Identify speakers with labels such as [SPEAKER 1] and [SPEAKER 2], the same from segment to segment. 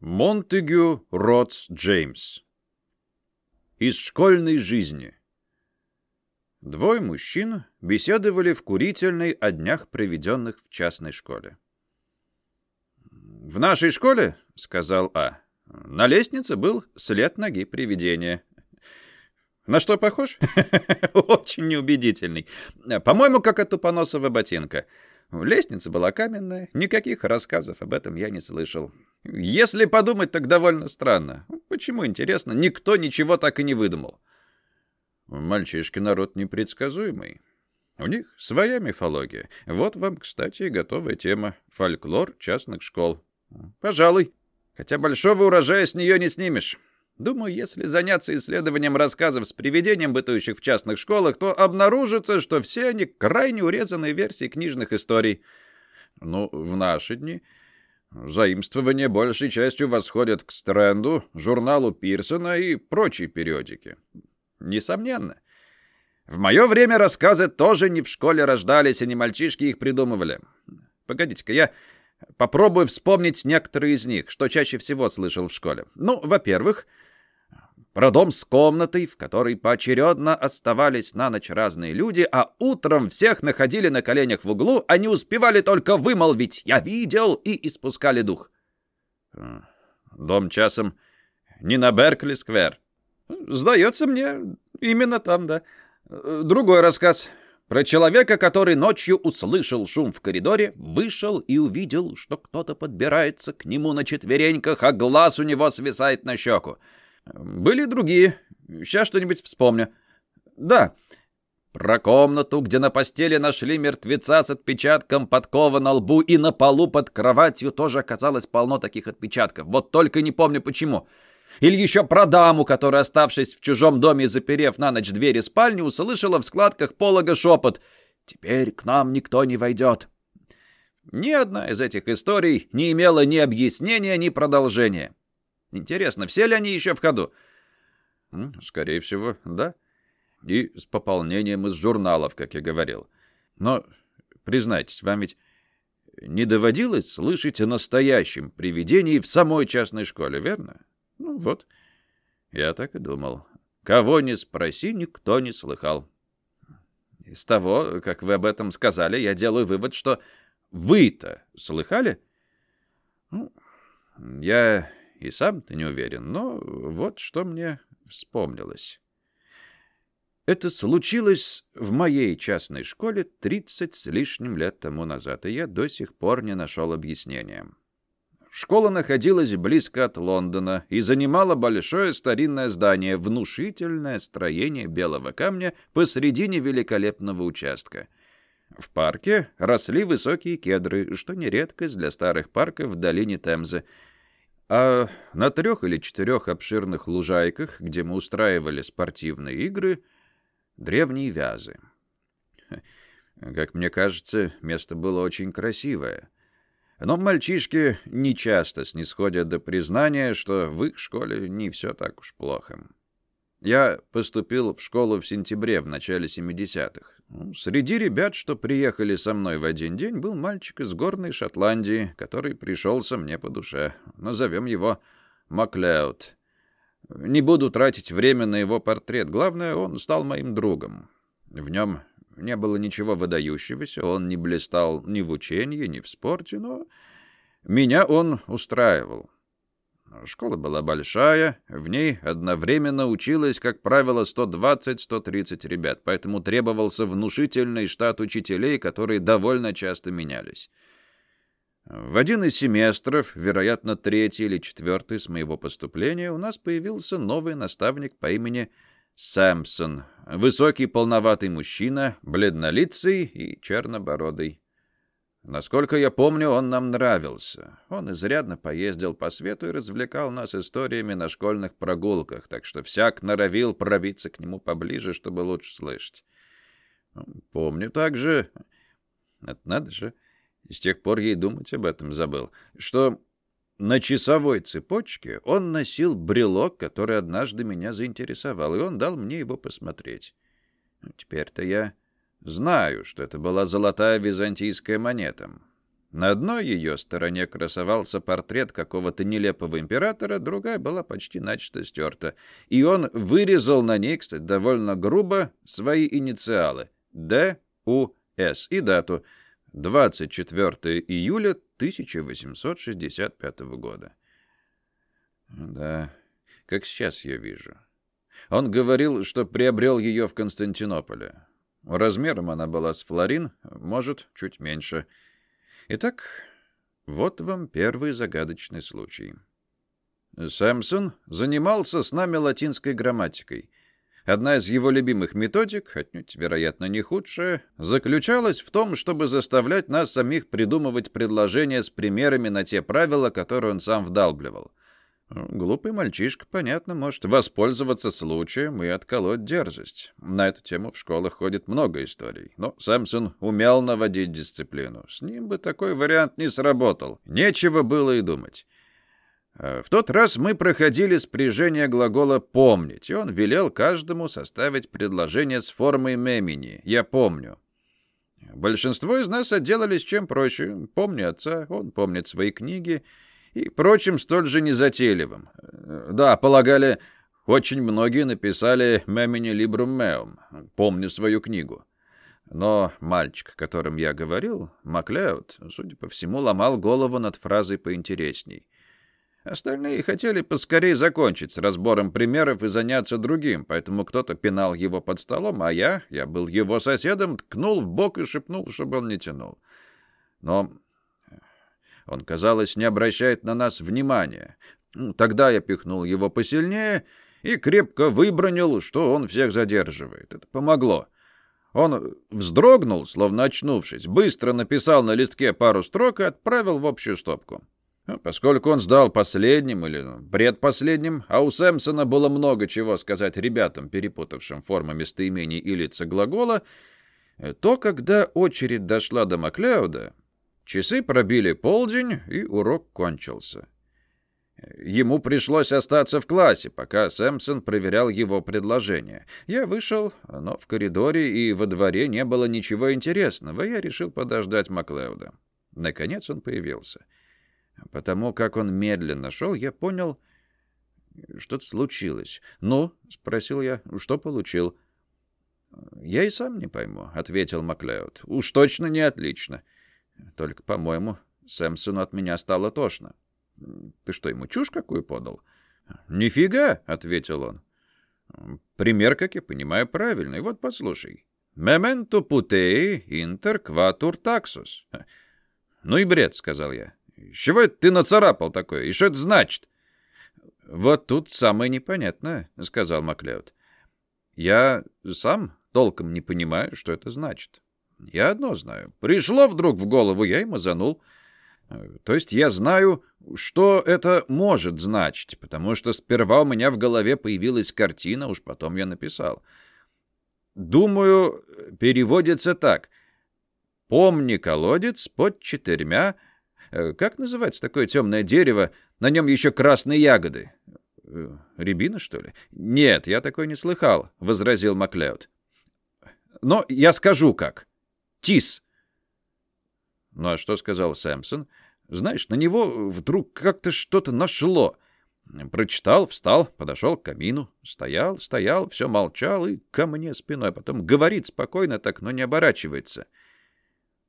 [SPEAKER 1] Монтегю Ротс Джеймс. Из школьной жизни. Двое мужчин беседовали в курительной о днях, проведенных в частной школе. «В нашей школе, — сказал А, — на лестнице был след ноги привидения. На что похож? Очень неубедительный. По-моему, как от тупоносого ботинка. Лестница была каменная, никаких рассказов об этом я не слышал. Если подумать, так довольно странно. Почему, интересно, никто ничего так и не выдумал? Мальчишки народ непредсказуемый. У них своя мифология. Вот вам, кстати, готовая тема. Фольклор частных школ. Пожалуй. Хотя большого урожая с нее не снимешь. Думаю, если заняться исследованием рассказов с привидением, бытующих в частных школах, то обнаружится, что все они крайне урезанные версии книжных историй. Ну, в наши дни Заимствования большей частью восходят к Стрэнду, журналу Пирсона и прочей периодике. Несомненно. В мое время рассказы тоже не в школе рождались, и не мальчишки их придумывали. Погодите-ка, я попробую вспомнить некоторые из них, что чаще всего слышал в школе. Ну, во-первых, про дом с комнатой, в которой поочередно оставались на ночь разные люди, а утром всех находили на коленях в углу, а не успевали только вымолвить «Я видел!» и испускали дух. Дом часом не на Беркли-сквер. Сдается мне, именно там, да. Другой рассказ. Про человека, который ночью услышал шум в коридоре, вышел и увидел, что кто-то подбирается к нему на четвереньках, а глаз у него свисает на щеку. Были другие. Сейчас что-нибудь вспомню. Да, про комнату, где на постели нашли мертвеца с отпечатком подкова на лбу, и на полу под кроватью тоже оказалось полно таких отпечатков. Вот только не помню почему. Или еще про даму, которая, оставшись в чужом доме и заперев на ночь двери спальни, услышала в складках полога шепот «Теперь к нам никто не войдет». Ни одна из этих историй не имела ни объяснения, ни продолжения. Интересно, все ли они еще в ходу? Скорее всего, да. И с пополнением из журналов, как я говорил. Но, признайтесь, вам ведь не доводилось слышать о настоящем привидении в самой частной школе, верно? Ну вот, я так и думал. Кого не спроси, никто не слыхал. Из того, как вы об этом сказали, я делаю вывод, что вы-то слыхали? Ну, я и сам-то не уверен, но вот что мне вспомнилось. Это случилось в моей частной школе 30 с лишним лет тому назад, и я до сих пор не нашел объяснения. Школа находилась близко от Лондона и занимала большое старинное здание, внушительное строение белого камня посредине великолепного участка. В парке росли высокие кедры, что не редкость для старых парков в долине Темзы, а на трех или четырех обширных лужайках, где мы устраивали спортивные игры, древние вязы. Как мне кажется, место было очень красивое. Но мальчишки нечасто снисходят до признания, что в их школе не все так уж плохо. Я поступил в школу в сентябре, в начале 70-х. Ну, среди ребят, что приехали со мной в один день, был мальчик из горной Шотландии, который пришелся мне по душе. Назовем его Маклеуд. Не буду тратить время на его портрет. Главное, он стал моим другом. В нем не было ничего выдающегося, он не блистал ни в учении, ни в спорте, но меня он устраивал. Школа была большая, в ней одновременно училось, как правило, 120-130 ребят, поэтому требовался внушительный штат учителей, которые довольно часто менялись. В один из семестров, вероятно, третий или четвертый с моего поступления, у нас появился новый наставник по имени Сэмпсон, высокий полноватый мужчина, бледнолицый и чернобородый. Насколько я помню, он нам нравился. Он изрядно поездил по свету и развлекал нас историями на школьных прогулках, так что всяк норовил пробиться к нему поближе, чтобы лучше слышать. Помню также... Это надо же. С тех пор ей думать об этом забыл. Что на часовой цепочке он носил брелок, который однажды меня заинтересовал, и он дал мне его посмотреть. Теперь-то я Знаю, что это была золотая византийская монета. На одной ее стороне красовался портрет какого-то нелепого императора, другая была почти начисто стерта. И он вырезал на ней, кстати, довольно грубо, свои инициалы — Д, У, С и дату — 24 июля 1865 года. Да, как сейчас я вижу. Он говорил, что приобрел ее в Константинополе. Размером она была с флорин, может, чуть меньше — Итак, вот вам первый загадочный случай. Сэмпсон занимался с нами латинской грамматикой. Одна из его любимых методик, отнюдь, вероятно, не худшая, заключалась в том, чтобы заставлять нас самих придумывать предложения с примерами на те правила, которые он сам вдалбливал. Глупый мальчишка, понятно, может воспользоваться случаем и отколоть дерзость. На эту тему в школах ходит много историй. Но Сэмпсон умел наводить дисциплину. С ним бы такой вариант не сработал. Нечего было и думать. А в тот раз мы проходили спряжение глагола «помнить», и он велел каждому составить предложение с формой мемини «я помню». Большинство из нас отделались чем проще. Помни отца, он помнит свои книги — и прочим столь же незатейливым. Да, полагали, очень многие написали «Мемини Librum Meum», помню свою книгу. Но мальчик, о котором я говорил, Маклеод, судя по всему, ломал голову над фразой поинтересней. Остальные хотели поскорее закончить с разбором примеров и заняться другим, поэтому кто-то пинал его под столом, а я, я был его соседом, ткнул в бок и шепнул, чтобы он не тянул. Но он, казалось, не обращает на нас внимания. Ну, тогда я пихнул его посильнее и крепко выбронил, что он всех задерживает. Это помогло. Он вздрогнул, словно очнувшись, быстро написал на листке пару строк и отправил в общую стопку. Ну, поскольку он сдал последним или предпоследним, а у Сэмпсона было много чего сказать ребятам, перепутавшим формы местоимений и лица глагола, то, когда очередь дошла до Маклеуда, Часы пробили полдень, и урок кончился. Ему пришлось остаться в классе, пока Сэмпсон проверял его предложение. Я вышел, но в коридоре и во дворе не было ничего интересного, я решил подождать Маклеуда. Наконец он появился. Потому как он медленно шел, я понял, что-то случилось. «Ну?» — спросил я. «Что получил?» «Я и сам не пойму», — ответил Маклеод. «Уж точно не отлично». Только, по-моему, Сэмпсону от меня стало тошно. Ты что, ему чушь какую подал? Нифига, ответил он. Пример, как я понимаю, правильный. Вот послушай. Мементо путеи интер кватур таксус. Ну и бред, сказал я. чего это ты нацарапал такое? И что это значит? Вот тут самое непонятное, сказал Маклеод. Я сам толком не понимаю, что это значит. Я одно знаю. Пришло вдруг в голову, я и мазанул. То есть я знаю, что это может значить, потому что сперва у меня в голове появилась картина, уж потом я написал. Думаю, переводится так. «Помни колодец под четырьмя...» э, Как называется такое темное дерево? На нем еще красные ягоды. Э, рябина, что ли? Нет, я такой не слыхал, — возразил Маклеод. Но я скажу как. Тис!» Ну а что сказал Сэмпсон? Знаешь, на него вдруг как-то что-то нашло. Прочитал, встал, подошел к камину. Стоял, стоял, все молчал и ко мне спиной. Потом говорит спокойно так, но не оборачивается.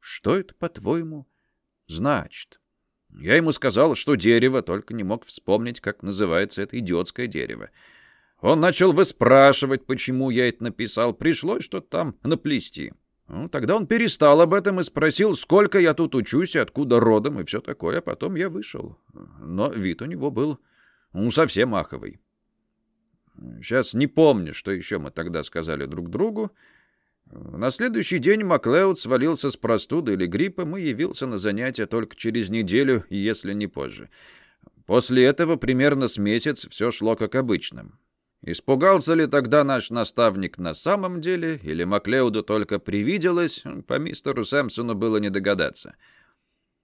[SPEAKER 1] «Что это, по-твоему, значит?» Я ему сказал, что дерево, только не мог вспомнить, как называется это идиотское дерево. Он начал выспрашивать, почему я это написал. Пришлось что-то там наплести. Ну, тогда он перестал об этом и спросил, сколько я тут учусь и откуда родом и все такое. А потом я вышел. Но вид у него был ну, совсем аховый. Сейчас не помню, что еще мы тогда сказали друг другу. На следующий день Маклеод свалился с простуды или гриппом и явился на занятия только через неделю, если не позже. После этого примерно с месяц все шло как обычно. Испугался ли тогда наш наставник на самом деле, или Маклеуду только привиделось, по мистеру Сэмпсону было не догадаться.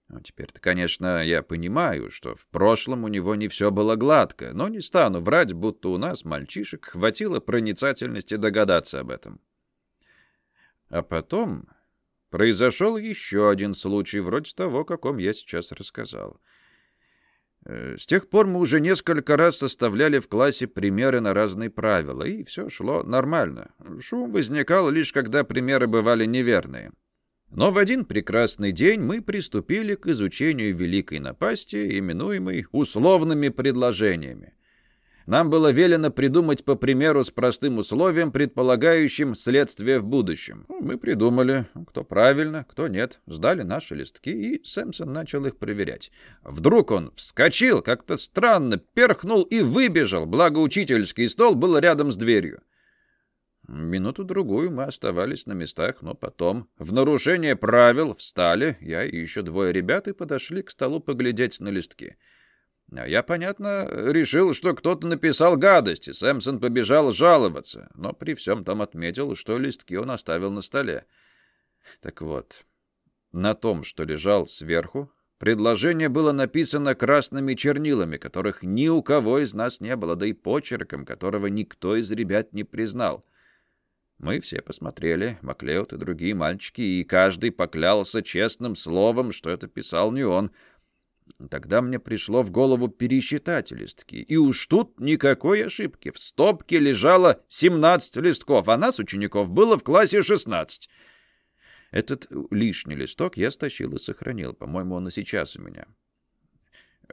[SPEAKER 1] Ну, Теперь-то, конечно, я понимаю, что в прошлом у него не все было гладко, но не стану врать, будто у нас, мальчишек, хватило проницательности догадаться об этом. А потом произошел еще один случай, вроде того, каком я сейчас рассказал. Э, с тех пор мы уже несколько раз составляли в классе примеры на разные правила, и все шло нормально. Шум возникал лишь, когда примеры бывали неверные. Но в один прекрасный день мы приступили к изучению великой напасти, именуемой условными предложениями. Нам было велено придумать по примеру с простым условием, предполагающим следствие в будущем. Ну, мы придумали, кто правильно, кто нет. Сдали наши листки, и Сэмсон начал их проверять. Вдруг он вскочил, как-то странно, перхнул и выбежал, благо учительский стол был рядом с дверью. Минуту-другую мы оставались на местах, но потом, в нарушение правил, встали, я и еще двое ребят, и подошли к столу поглядеть на листки. А я, понятно, решил, что кто-то написал гадости. Сэмсон побежал жаловаться, но при всем там отметил, что листки он оставил на столе. Так вот, на том, что лежал сверху, предложение было написано красными чернилами, которых ни у кого из нас не было, да и почерком, которого никто из ребят не признал. Мы все посмотрели, Маклеод и другие мальчики, и каждый поклялся честным словом, что это писал не он — Тогда мне пришло в голову пересчитать листки. И уж тут никакой ошибки. В стопке лежало 17 листков, а нас, учеников, было в классе 16. Этот лишний листок я стащил и сохранил. По-моему, он и сейчас у меня.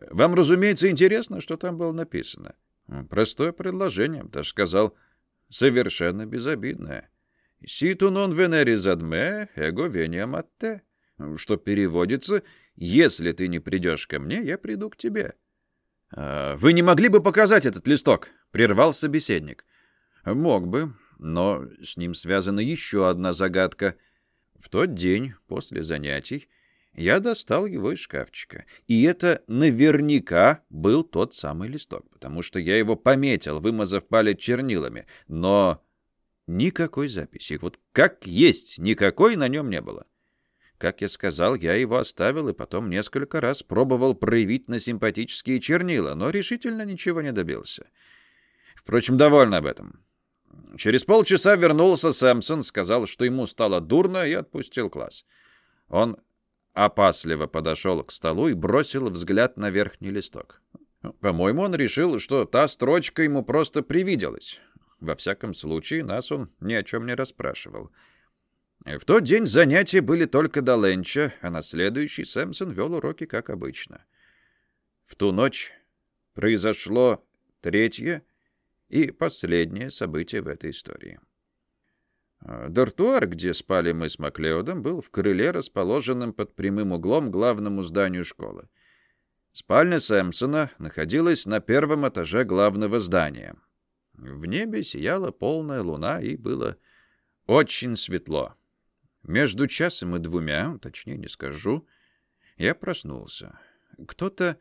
[SPEAKER 1] Вам, разумеется, интересно, что там было написано. Простое предложение, даже сказал, совершенно безобидное. «Ситу нон венери задме, эго вениам атте», что переводится если ты не придешь ко мне, я приду к тебе». «А «Вы не могли бы показать этот листок?» — прервал собеседник. «Мог бы, но с ним связана еще одна загадка. В тот день, после занятий, я достал его из шкафчика. И это наверняка был тот самый листок, потому что я его пометил, вымазав палец чернилами. Но никакой записи, вот как есть, никакой на нем не было. Как я сказал, я его оставил и потом несколько раз пробовал проявить на симпатические чернила, но решительно ничего не добился. Впрочем, довольно об этом. Через полчаса вернулся Сэмпсон, сказал, что ему стало дурно, и отпустил класс. Он опасливо подошел к столу и бросил взгляд на верхний листок. По-моему, он решил, что та строчка ему просто привиделась. Во всяком случае, нас он ни о чем не расспрашивал. В тот день занятия были только до ленча, а на следующий Сэмсон вел уроки, как обычно. В ту ночь произошло третье и последнее событие в этой истории. Дортуар, где спали мы с Маклеодом, был в крыле, расположенном под прямым углом к главному зданию школы. Спальня Сэмпсона находилась на первом этаже главного здания. В небе сияла полная луна, и было очень светло. Между часом и двумя, точнее не скажу, я проснулся. Кто-то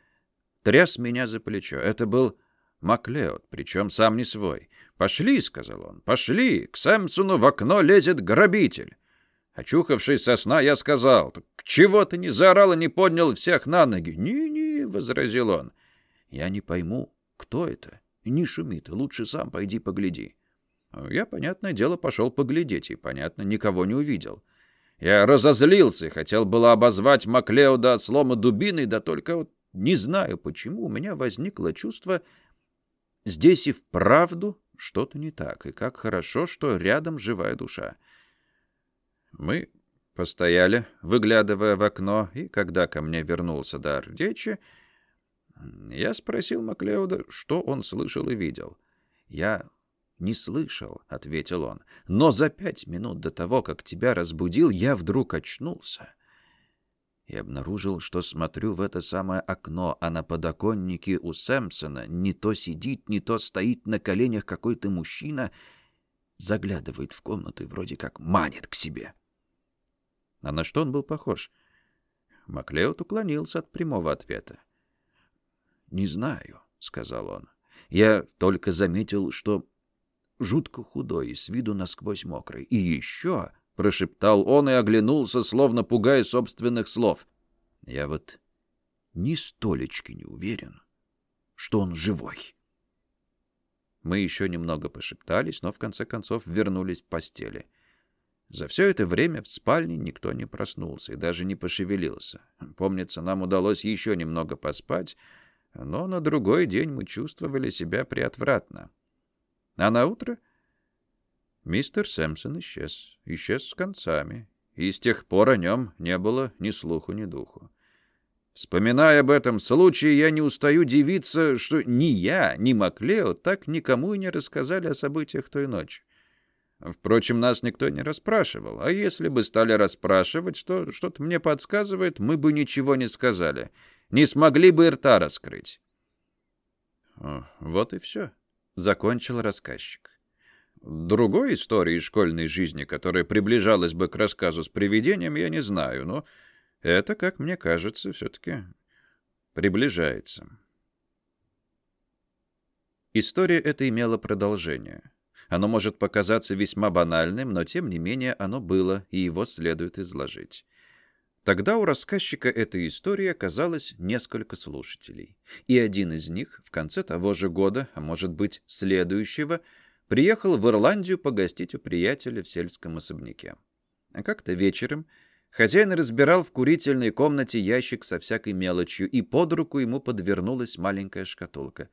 [SPEAKER 1] тряс меня за плечо. Это был Маклеод, причем сам не свой. «Пошли», — сказал он, — «пошли, к Сэмпсону в окно лезет грабитель». Очухавшись со сна, я сказал, «Так чего ты не заорал и не поднял всех на ноги?» «Не-не», — возразил он, — «я не пойму, кто это. Не шуми ты, лучше сам пойди погляди». Я, понятное дело, пошел поглядеть и, понятно, никого не увидел. Я разозлился, хотел было обозвать Маклеода от слома дубиной, да только вот не знаю, почему у меня возникло чувство, здесь и вправду что-то не так, и как хорошо, что рядом живая душа. Мы постояли, выглядывая в окно, и когда ко мне вернулся дар речи, я спросил Маклеода, что он слышал и видел. Я «Не слышал», — ответил он. «Но за пять минут до того, как тебя разбудил, я вдруг очнулся» и обнаружил, что смотрю в это самое окно, а на подоконнике у Сэмпсона не то сидит, не то стоит на коленях какой-то мужчина, заглядывает в комнату и вроде как манит к себе. А на что он был похож? Маклеод уклонился от прямого ответа. «Не знаю», — сказал он. «Я только заметил, что жутко худой и с виду насквозь мокрый. И еще, — прошептал он и оглянулся, словно пугая собственных слов. Я вот ни столечки не уверен, что он живой. Мы еще немного пошептались, но в конце концов вернулись в постели. За все это время в спальне никто не проснулся и даже не пошевелился. Помнится, нам удалось еще немного поспать, но на другой день мы чувствовали себя приотвратно. А на утро мистер Сэмпсон исчез. Исчез с концами. И с тех пор о нем не было ни слуху, ни духу. Вспоминая об этом случае, я не устаю дивиться, что ни я, ни Маклео так никому и не рассказали о событиях той ночи. Впрочем, нас никто не расспрашивал, а если бы стали расспрашивать, что что-то мне подсказывает, мы бы ничего не сказали, не смогли бы рта раскрыть. Вот и все, — закончил рассказчик. Другой истории школьной жизни, которая приближалась бы к рассказу с привидением, я не знаю, но это, как мне кажется, все-таки приближается. История эта имела продолжение. Оно может показаться весьма банальным, но тем не менее оно было, и его следует изложить. Тогда у рассказчика этой истории оказалось несколько слушателей. И один из них в конце того же года, а может быть следующего, приехал в Ирландию погостить у приятеля в сельском особняке. А как-то вечером Хозяин разбирал в курительной комнате ящик со всякой мелочью, и под руку ему подвернулась маленькая шкатулка.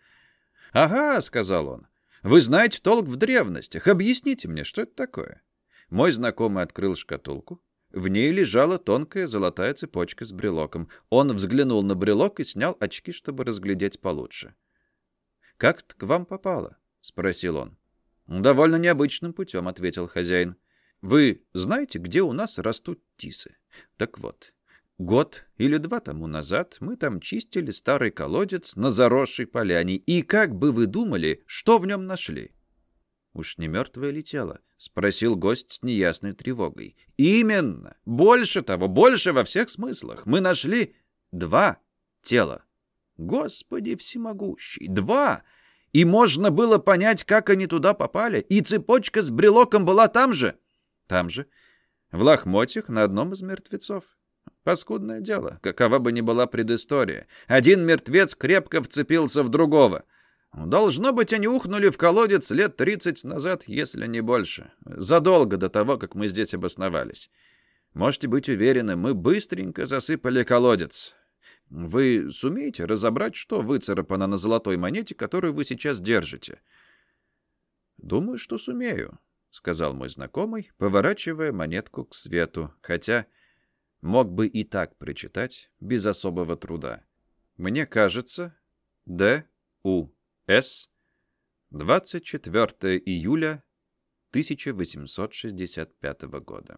[SPEAKER 1] «Ага», — сказал он, — «вы знаете толк в древностях. Объясните мне, что это такое?» Мой знакомый открыл шкатулку. В ней лежала тонкая золотая цепочка с брелоком. Он взглянул на брелок и снял очки, чтобы разглядеть получше. «Как к вам попало?» — спросил он. «Довольно необычным путем», — ответил хозяин. Вы знаете, где у нас растут тисы? Так вот, год или два тому назад мы там чистили старый колодец на заросшей поляне, и как бы вы думали, что в нем нашли? Уж не мертвое ли тело? Спросил гость с неясной тревогой. Именно! Больше того, больше во всех смыслах. Мы нашли два тела. Господи всемогущий! Два! И можно было понять, как они туда попали. И цепочка с брелоком была там же. Там же, в лохмотьях на одном из мертвецов. Паскудное дело, какова бы ни была предыстория. Один мертвец крепко вцепился в другого. Должно быть, они ухнули в колодец лет тридцать назад, если не больше. Задолго до того, как мы здесь обосновались. Можете быть уверены, мы быстренько засыпали колодец. Вы сумеете разобрать, что выцарапано на золотой монете, которую вы сейчас держите? Думаю, что сумею. — сказал мой знакомый, поворачивая монетку к свету, хотя мог бы и так прочитать без особого труда. Мне кажется, Д. У. С. 24 июля 1865 года.